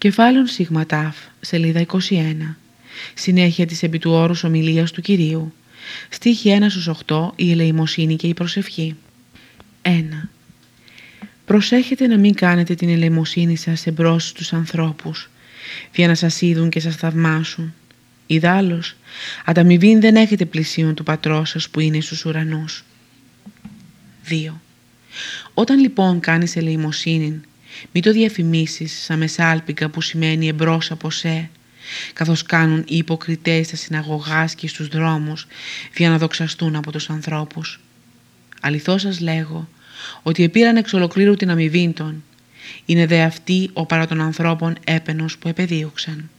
Κεφάλων Σιγματάφ, σελίδα 21. Συνέχεια της επί του όρους ομιλίας του Κυρίου. Στίχη 1 στους 8, η ελεημοσύνη και η προσευχή. 1. Προσέχετε να μην κάνετε την ελεημοσύνη σας εμπρός στους ανθρώπους, για να σας είδουν και σας θαυμάσουν. Ιδάλλως, ανταμοιβήν δεν έχετε πλησίον του πατρός σας που είναι στους ουρανούς. 2. Όταν λοιπόν κάνεις ελεημοσύνη μη το διαφημίσεις σαν μεσάλπιγγα που σημαίνει εμπρός από σε, καθώς κάνουν οι υποκριτές στα συναγωγάς και στους δρόμους για να δοξαστούν από τους ανθρώπους. Αληθώς σας λέγω ότι επήραν εξ ολοκλήρου την αμοιβή των. Είναι δε αυτή ο παρά των ανθρώπων έπαινος που επεδίωξαν.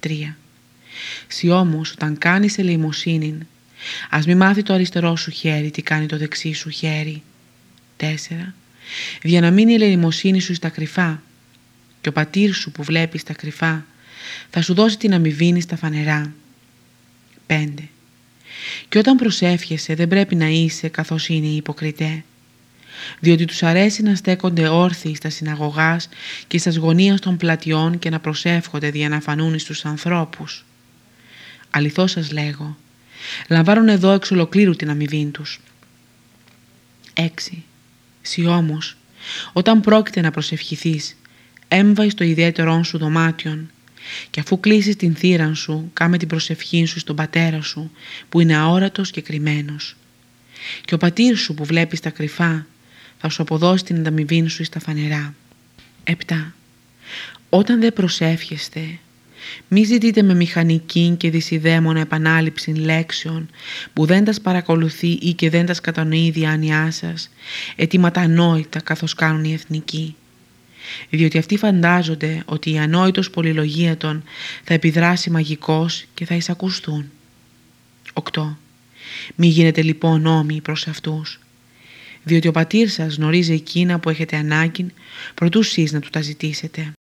3. Συ όμως όταν κάνεις ελεημοσύνη, ας μη μάθει το αριστερό σου χέρι τι κάνει το δεξί σου χέρι. 4 για να μείνει η ελεημοσύνη σου στα κρυφά και ο πατήρ σου που βλέπεις στα κρυφά θα σου δώσει την αμοιβήνη στα φανερά. 5. Και όταν προσεύχεσαι δεν πρέπει να είσαι καθώς είναι οι υποκριτέ, διότι τους αρέσει να στέκονται όρθιοι στα συναγωγάς και στα γωνίας των πλατιών και να προσεύχονται για να φανούν στους ανθρώπους. Αληθώς σας λέγω, λαμβάνουν εδώ εξ ολοκλήρου την αμοιβή τους. 6. Συ όμως, όταν πρόκειται να προσευχηθείς, έμβαει στο ιδιαίτερό σου δωμάτιον και αφού κλείσεις την θύραν σου, κάμε την προσευχή σου στον πατέρα σου που είναι αόρατος και κρυμμένος. Και ο πατήρ σου που βλέπεις τα κρυφά θα σου αποδώσει την ανταμοιβή σου στα φανερά. 7. Όταν δεν προσεύχεστε, μη ζητείτε με μηχανική και δυσιδαίμονα επανάληψη λέξεων που δεν τας παρακολουθεί ή και δεν τας κατανοεί η διάνοιά σας, αιτήματα ανόητα καθώς κάνουν οι εθνικοί. Διότι αυτοί φαντάζονται ότι η ανόητος πολυλογία των θα επιδράσει μαγικός και θα εισακουστούν. 8. Μη γίνετε λοιπόν όμοιοι προς αυτούς, διότι ο πατήρ σας γνωρίζει εκείνα που έχετε ανάγκη προτού να του τα ζητήσετε.